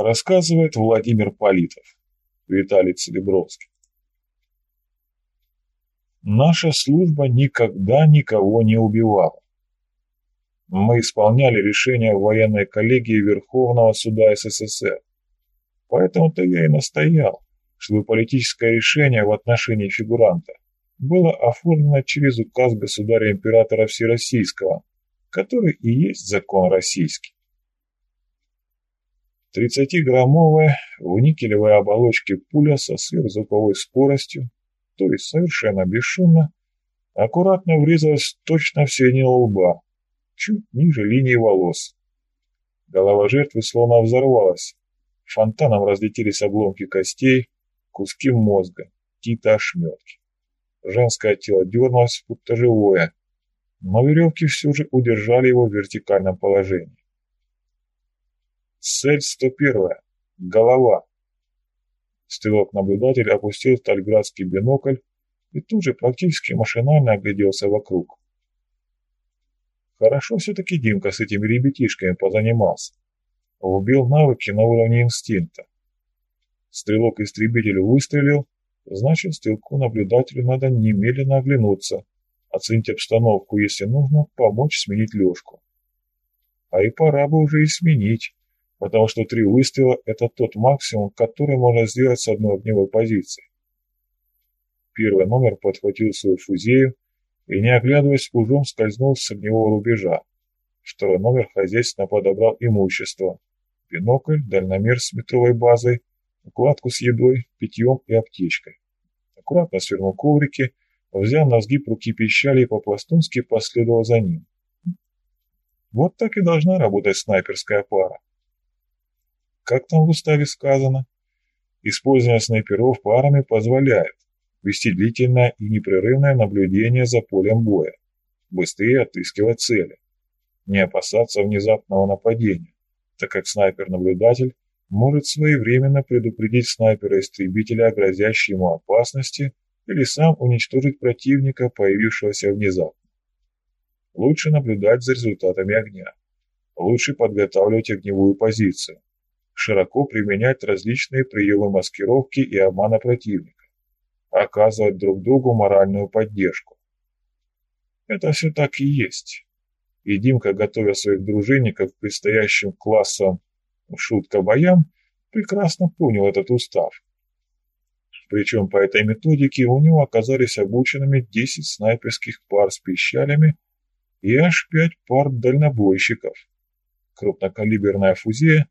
Рассказывает Владимир Политов, Виталий Целебровский. Наша служба никогда никого не убивала. Мы исполняли решения военной коллегии Верховного суда СССР. Поэтому-то я и настоял, чтобы политическое решение в отношении фигуранта было оформлено через указ государя-императора Всероссийского, который и есть закон российский. 30-граммовая в никелевой оболочке пуля со сверхзвуковой скоростью, то есть совершенно бесшумно, аккуратно врезалась точно в середину лба, чуть ниже линии волос. Голова жертвы словно взорвалась. Фонтаном разлетелись обломки костей, куски мозга, какие-то ошметки. Женское тело дернулось, будто живое, но веревки все же удержали его в вертикальном положении. Цель 101. Голова. Стрелок-наблюдатель опустил стальградский бинокль и тут же практически машинально огляделся вокруг. Хорошо все-таки Димка с этими ребятишками позанимался. Убил навыки на уровне инстинкта. Стрелок-истребитель выстрелил, значит, стрелку-наблюдателю надо немедленно оглянуться, оценить обстановку, если нужно, помочь сменить лёжку. А и пора бы уже и сменить, потому что три выстрела – это тот максимум, который можно сделать с одной огневой позиции. Первый номер подхватил свою фузею и, не оглядываясь, ужом скользнул с огневого рубежа. Второй номер хозяйственно подобрал имущество. Бинокль, дальномер с метровой базой, укладку с едой, питьем и аптечкой. Аккуратно свернул коврики, взял на сгиб руки пищали и по-пластунски последовал за ним. Вот так и должна работать снайперская пара. Как там в уставе сказано? Использование снайперов парами позволяет вести длительное и непрерывное наблюдение за полем боя, быстрее отыскивать цели, не опасаться внезапного нападения, так как снайпер-наблюдатель может своевременно предупредить снайпера-истребителя о грозящей ему опасности или сам уничтожить противника, появившегося внезапно. Лучше наблюдать за результатами огня. Лучше подготавливать огневую позицию. Широко применять различные приемы маскировки и обмана противника оказывать друг другу моральную поддержку. Это все так и есть. И Димка, готовя своих дружинников к предстоящим классам шутка-боям, прекрасно понял этот устав. Причем по этой методике у него оказались обученными 10 снайперских пар с пищалями и аж 5 пар дальнобойщиков. Крупнокалиберная фузея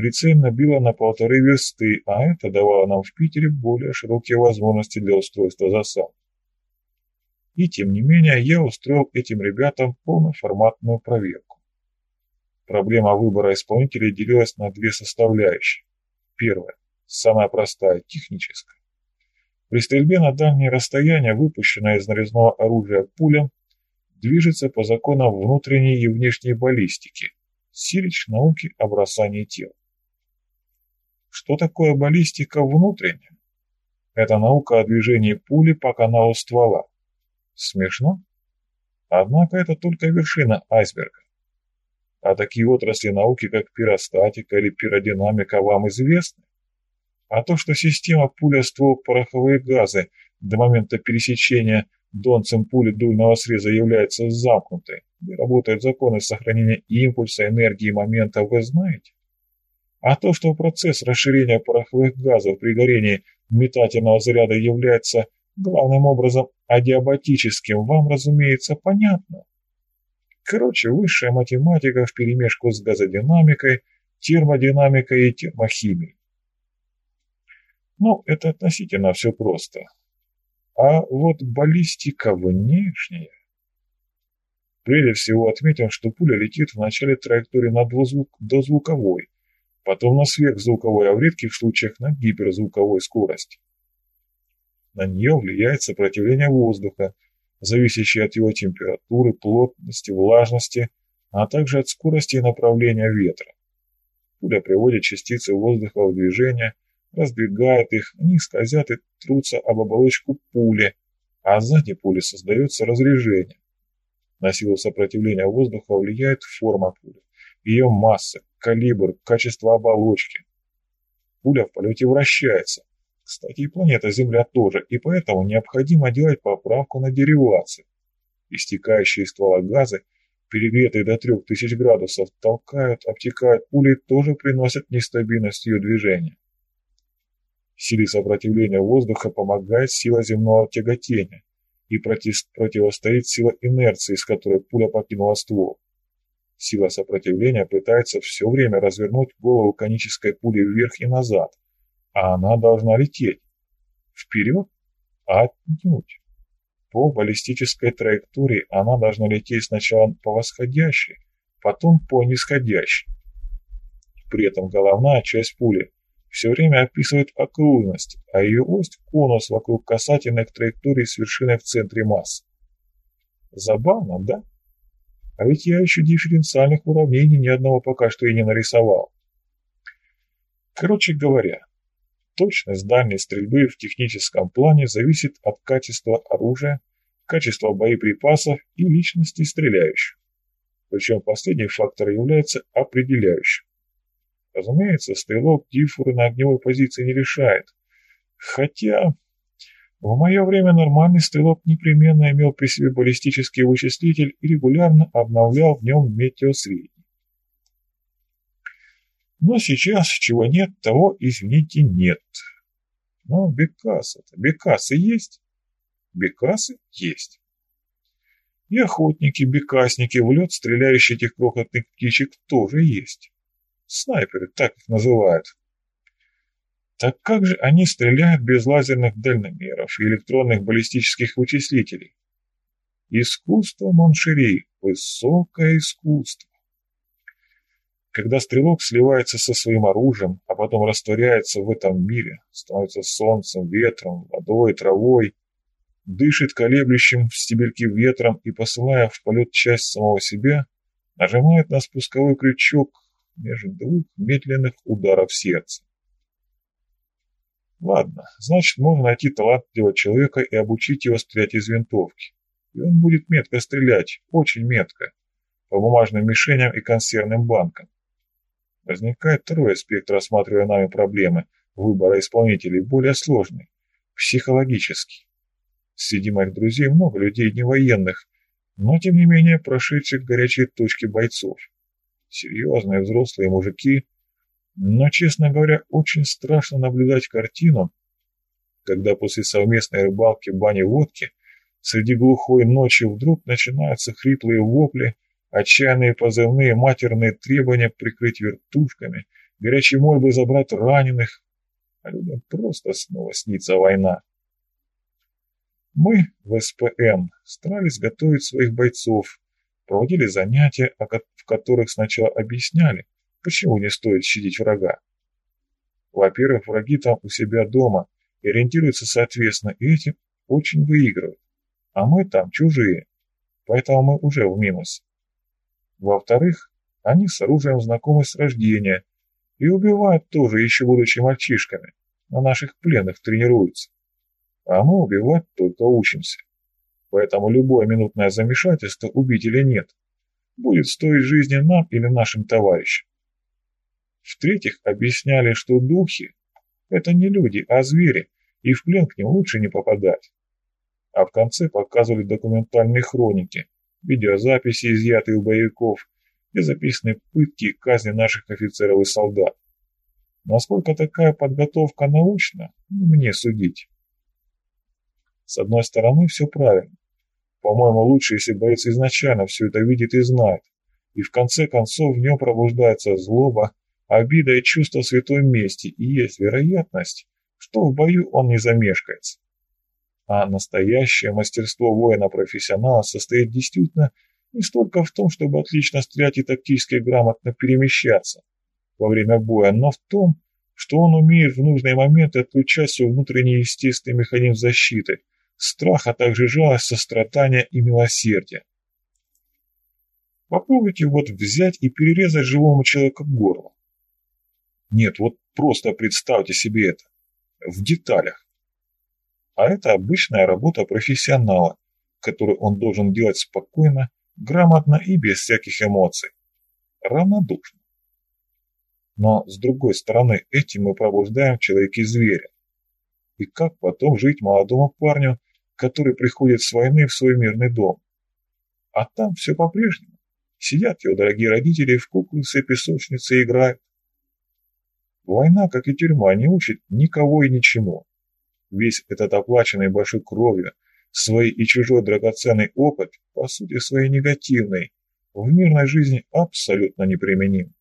Прицельно било на полторы версты, а это давало нам в Питере более широкие возможности для устройства засад. И тем не менее я устроил этим ребятам полноформатную проверку. Проблема выбора исполнителей делилась на две составляющие. Первая, самая простая, техническая. При стрельбе на дальние расстояния, выпущенная из нарезного оружия пуля, движется по законам внутренней и внешней баллистики, сирич науки о бросании тел. Что такое баллистика внутренняя? Это наука о движении пули по каналу ствола. Смешно? Однако это только вершина айсберга. А такие отрасли науки, как пиростатика или пиродинамика, вам известны? А то, что система пуля-ствол-пороховые газы до момента пересечения донцем пули дульного среза является замкнутой, где работают законы сохранения импульса, энергии и момента, вы знаете? А то, что процесс расширения пороховых газов при горении метательного заряда является главным образом адиабатическим, вам, разумеется, понятно. Короче, высшая математика вперемешку с газодинамикой, термодинамикой и термохимией. Ну, это относительно все просто. А вот баллистика внешняя. Прежде всего отметим, что пуля летит в начале траектории на дозвуковой, потом на сверхзвуковой, а в редких случаях на гиперзвуковой скорости. На нее влияет сопротивление воздуха, зависящее от его температуры, плотности, влажности, а также от скорости и направления ветра. Пуля приводит частицы воздуха в движение, раздвигает их, они скользят и трутся об оболочку пули, а сзади пули создается разрежение. На силу сопротивления воздуха влияет форма пули, ее масса, калибр, качество оболочки, пуля в полете вращается. Кстати, и планета Земля тоже, и поэтому необходимо делать поправку на деривацию. Истекающие ствола газы, перегретые до 3000 градусов, толкают, обтекают пули тоже приносят нестабильность ее движения. Силе сопротивления воздуха помогает сила земного тяготения и противостоит сила инерции, с которой пуля покинула ствол. Сила сопротивления пытается все время развернуть голову конической пули вверх и назад, а она должна лететь. Вперед? А отнюдь. По баллистической траектории она должна лететь сначала по восходящей, потом по нисходящей. При этом головная часть пули все время описывает окружность, а ее ось – конус вокруг касательных траекторий с вершиной в центре массы. Забавно, да? А ведь я еще дифференциальных уравнений ни одного пока что и не нарисовал. Короче говоря, Точность дальней стрельбы в техническом плане зависит от качества оружия, качества боеприпасов и личности стреляющих. Причем последний фактор является определяющим. Разумеется, стрелок дифуры на огневой позиции не решает. Хотя в мое время нормальный стрелок непременно имел при себе баллистический вычислитель и регулярно обновлял в нем метеосредний. Но сейчас чего нет, того, извините, нет. Но бекасы-то, бекасы есть? Бекасы есть. И охотники, бекасники, в лед стреляющие этих крохотных птичек тоже есть. Снайперы, так их называют. Так как же они стреляют без лазерных дальномеров и электронных баллистических вычислителей? Искусство mon chéri, высокое искусство. Когда стрелок сливается со своим оружием, а потом растворяется в этом мире, становится солнцем, ветром, водой, травой, дышит колеблющим стебельки ветром и, посылая в полет часть самого себя, нажимает на спусковой крючок между двух медленных ударов сердца. Ладно, значит, можно найти талантливого человека и обучить его стрелять из винтовки. И он будет метко стрелять, очень метко, по бумажным мишеням и консервным банкам. Возникает второй аспект рассматривая нами проблемы выбора исполнителей, более сложный, психологический. Среди моих друзей много людей не военных, но тем не менее прошедших горячие точки бойцов. Серьезные взрослые мужики, но, честно говоря, очень страшно наблюдать картину, когда после совместной рыбалки, бани, водки среди глухой ночи вдруг начинаются хриплые вопли, Отчаянные позывные, матерные требования прикрыть вертушками, горячие мольбы забрать раненых. А людям просто снова снится война. Мы в СПМ старались готовить своих бойцов, проводили занятия, в которых сначала объясняли, почему не стоит щадить врага. Во-первых, враги там у себя дома ориентируются соответственно, и этим очень выигрывают. А мы там чужие, поэтому мы уже в минусе. Во-вторых, они с оружием знакомы с рождения и убивают тоже, еще будучи мальчишками. На наших пленных тренируются. А мы убивать только учимся. Поэтому любое минутное замешательство, убить или нет, будет стоить жизни нам или нашим товарищам. В-третьих, объясняли, что духи – это не люди, а звери, и в плен к ним лучше не попадать. А в конце показывали документальные хроники – видеозаписи, изъятые у боевиков, и записаны пытки и казни наших офицеров и солдат. Насколько такая подготовка научна, мне судить. С одной стороны, все правильно. По-моему, лучше, если боец изначально все это видит и знает, и в конце концов в нем пробуждается злоба, обида и чувство святой мести, и есть вероятность, что в бою он не замешкается. А настоящее мастерство воина-профессионала состоит действительно не столько в том, чтобы отлично стрелять и тактически грамотно перемещаться во время боя, но в том, что он умеет в нужные моменты отключать свой внутренний естественный механизм защиты, страх, а также жалость, сострадание и милосердие. Попробуйте вот взять и перерезать живому человеку горло. Нет, вот просто представьте себе это. В деталях. А это обычная работа профессионала, которую он должен делать спокойно, грамотно и без всяких эмоций. Равнодушно. Но, с другой стороны, этим мы пробуждаем в человеке зверя. И как потом жить молодому парню, который приходит с войны в свой мирный дом? А там все по-прежнему. Сидят его дорогие родители в куклы песочницы играют. Война, как и тюрьма, не учит никого и ничему. Весь этот оплаченный большой кровью, свой и чужой драгоценный опыт, по сути своей негативный, в мирной жизни абсолютно неприменим.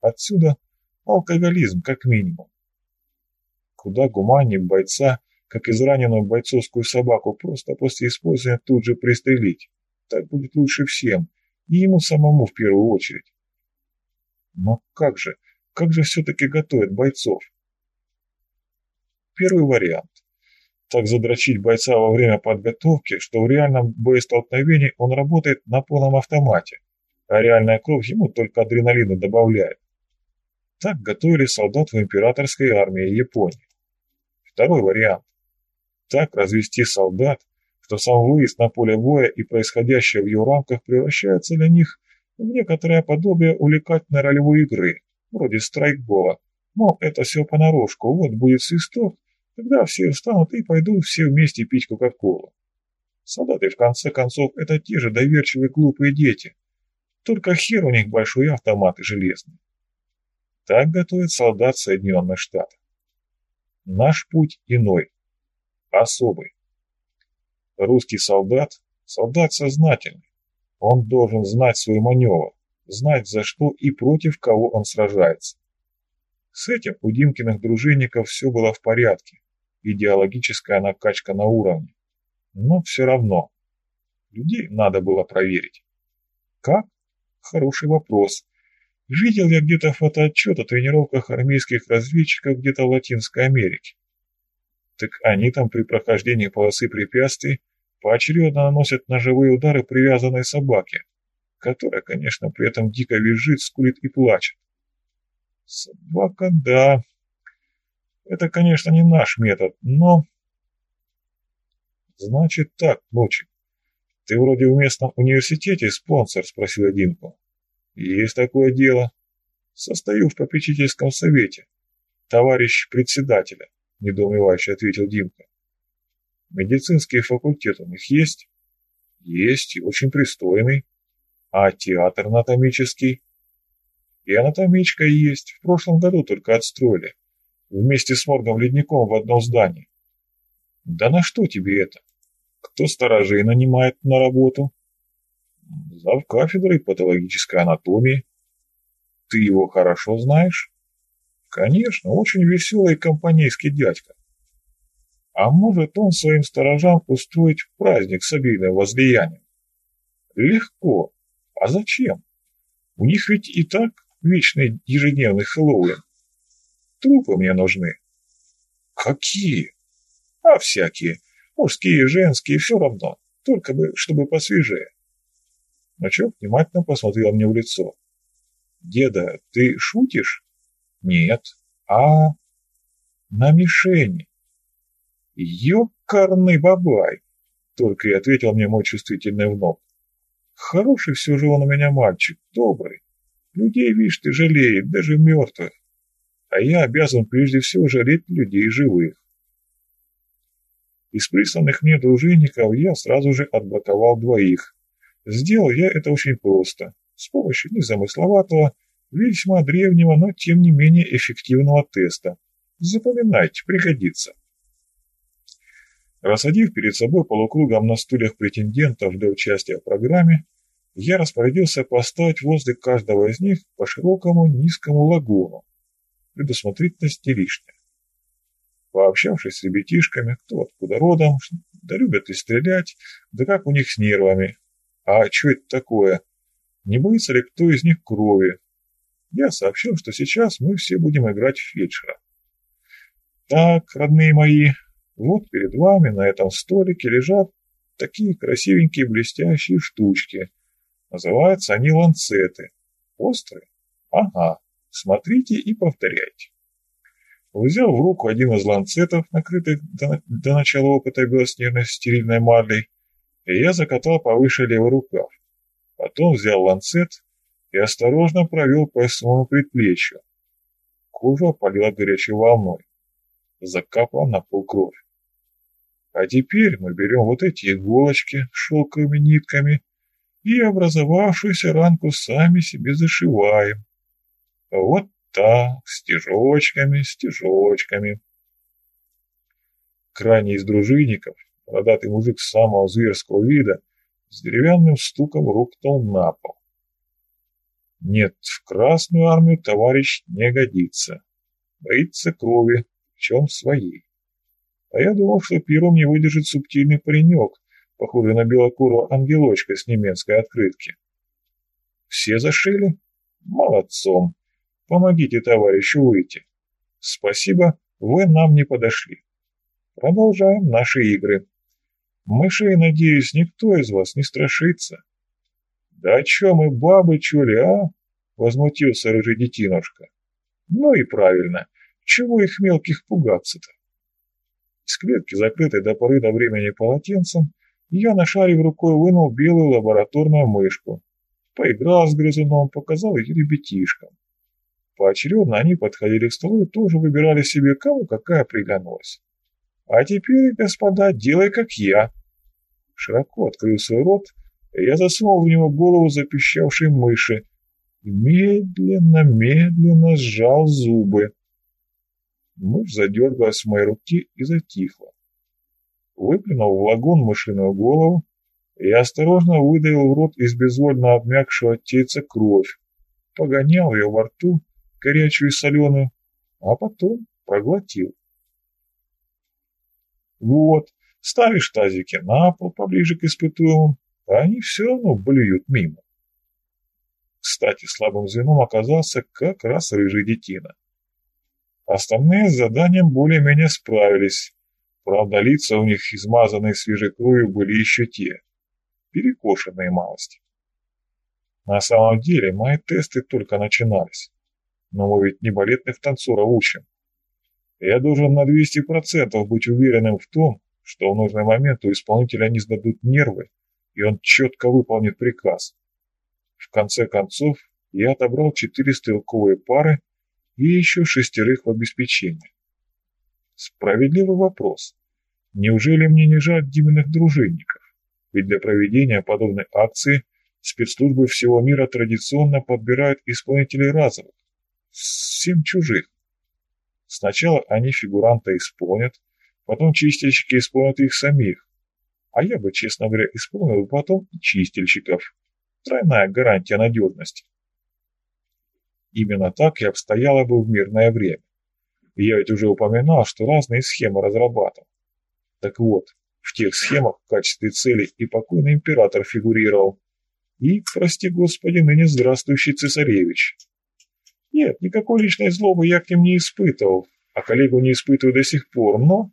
Отсюда алкоголизм, как минимум. Куда гуманнее бойца, как израненную бойцовскую собаку, просто после использования тут же пристрелить. Так будет лучше всем, и ему самому в первую очередь. Но как же, как же все-таки готовят бойцов? Первый вариант. Так задрочить бойца во время подготовки, что в реальном боестолкновении он работает на полном автомате, а реальная кровь ему только адреналина добавляет. Так готовили солдат в императорской армии Японии. Второй вариант. Так развести солдат, что сам выезд на поле боя и происходящее в его рамках превращается для них в некоторое подобие увлекательной ролевой игры, вроде страйкбола. Мол, это все понарошку, вот будет свисток, тогда все встанут и пойдут все вместе пить Кока-Колу. Солдаты, в конце концов, это те же доверчивые глупые дети. Только хер у них большой автомат и железный. Так готовят солдат Соединенных Штатов. Наш путь иной, особый. Русский солдат – солдат сознательный. Он должен знать свой маневр, знать за что и против кого он сражается. С этим у Димкиных дружинников все было в порядке, идеологическая накачка на уровне. Но все равно, людей надо было проверить. Как? Хороший вопрос. Видел я где-то фотоотчет о тренировках армейских разведчиков где-то в Латинской Америке. Так они там при прохождении полосы препятствий поочередно наносят ножевые удары привязанной собаке, которая, конечно, при этом дико визжит, скулит и плачет. Собака, да. Это, конечно, не наш метод, но... Значит так, Лучик. Ты вроде в местном университете спонсор, спросила Димка. Есть такое дело. Состою в попечительском совете. Товарищ председателя. — недоумевающе ответил Димка. «Медицинский факультет у них есть?» «Есть, и очень пристойный. А театр анатомический?» «И анатомичка есть. В прошлом году только отстроили. Вместе с моргом-ледником в одном здании». «Да на что тебе это? Кто сторожей нанимает на работу?» «Зав кафедрой патологической анатомии». «Ты его хорошо знаешь?» Конечно, очень веселый компанейский дядька. А может он своим сторожам устроить праздник с обильным возлиянием? Легко. А зачем? У них ведь и так вечный ежедневный Хэллоуин. Трупы мне нужны. Какие? А всякие. Мужские, женские, все равно. Только бы, чтобы посвежее. Мачок внимательно посмотрел мне в лицо. «Деда, ты шутишь?» Нет, а на мишени. Ёкарный бабай, только и ответил мне мой чувствительный внук. Хороший все же он у меня мальчик, добрый. Людей, видишь, ты жалеет, даже мертвых. А я обязан прежде всего жалеть людей живых. Из присланных мне дружинников я сразу же отблоковал двоих. Сделал я это очень просто, с помощью незамысловатого, Весьма древнего, но тем не менее эффективного теста. Запоминайте, пригодится. Рассадив перед собой полукругом на стульях претендентов для участия в программе, я распорядился поставить возле каждого из них по широкому низкому лагуну. Предусмотрительность лишняя. Пообщавшись с ребятишками, кто откуда родом, да любят и стрелять, да как у них с нервами. А что это такое? Не боится ли кто из них крови? я сообщил, что сейчас мы все будем играть в фельдшера. Так, родные мои, вот перед вами на этом столике лежат такие красивенькие блестящие штучки. Называются они ланцеты. Острые? Ага. Смотрите и повторяйте. Взял в руку один из ланцетов, накрытых до, начала опыта белоснежной стерильной марлей, и я закатал повыше левый рукав. Потом взял ланцет и осторожно провел по своему предплечью. кожу опалила горячей волной. Закапала на пол кровь. А теперь мы берем вот эти иголочки с шелковыми нитками и образовавшуюся ранку сами себе зашиваем. Вот так, стежочками, стежочками. Крайний из дружинников, бородатый мужик самого зверского вида, с деревянным стуком рухнул на пол. Нет, в Красную армию товарищ не годится. Боится крови, чем своей. А я думал, что первым не выдержит субтильный паренек, похожий на белокурого ангелочка с немецкой открытки. Все зашили? Молодцом. Помогите товарищу выйти. Спасибо, вы нам не подошли. Продолжаем наши игры. Мышей, надеюсь, никто из вас не страшится. Да о чем мы, бабы, чули, а? Возмутился рыжий детинушка. Ну и правильно. Чего их мелких пугаться-то? Из клетки, закрытой до поры до времени полотенцем, я, нашарив рукой, вынул белую лабораторную мышку. Поиграл с грызуном, показал ее ребятишкам. Поочередно они подходили к столу и тоже выбирали себе, кому какая приглянулась. «А теперь, господа, делай как я!» Широко открыл свой рот, я засунул в него голову запищавшей мыши и медленно-медленно сжал зубы. Мышь задергалась в моей руке и затихла. Выплюнул в лагун мышиную голову и осторожно выдавил в рот из безвольно обмякшего тельца кровь, погонял ее во рту, горячую и соленую, а потом проглотил. Вот, ставишь тазики на пол поближе к испытуемым, а они все равно блюют мимо. Кстати, слабым звеном оказался как раз рыжий детина. Остальные с заданием более-менее справились. Правда, лица у них, измазанные свежей кровью, были еще те, перекошенные малости. На самом деле, мои тесты только начинались. Но мы ведь не балетных танцоров учим. Я должен на 200% быть уверенным в том, что в нужный момент у исполнителя не сдадут нервы, и он четко выполнит приказ. В конце концов, я отобрал четыре стрелковые пары и еще шестерых в обеспечении. Справедливый вопрос. Неужели мне не жаль Диминых дружинников? Ведь для проведения подобной акции спецслужбы всего мира традиционно подбирают исполнителей разовых, всем чужих. Сначала они фигуранта исполнят, потом чистильщики исполнят их самих. А я бы, честно говоря, исполнил потом чистильщиков. Тройная гарантия надежности. Именно так и обстояло бы в мирное время. Я ведь уже упоминал, что разные схемы разрабатывал. Так вот, в тех схемах в качестве цели и покойный император фигурировал, и, прости господи, ныне здравствующий цесаревич. Нет, никакой личной злобы я к ним не испытывал, а коллегу не испытываю до сих пор, но...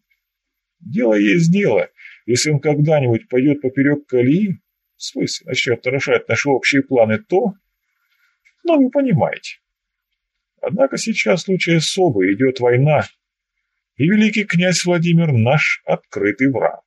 Дело есть дело. Если он когда-нибудь пойдет поперек колеи, в смысле, начнет нарушать наши общие планы, то... Ну, вы понимаете. Однако сейчас случай особый, идет война, и великий князь Владимир наш открытый враг.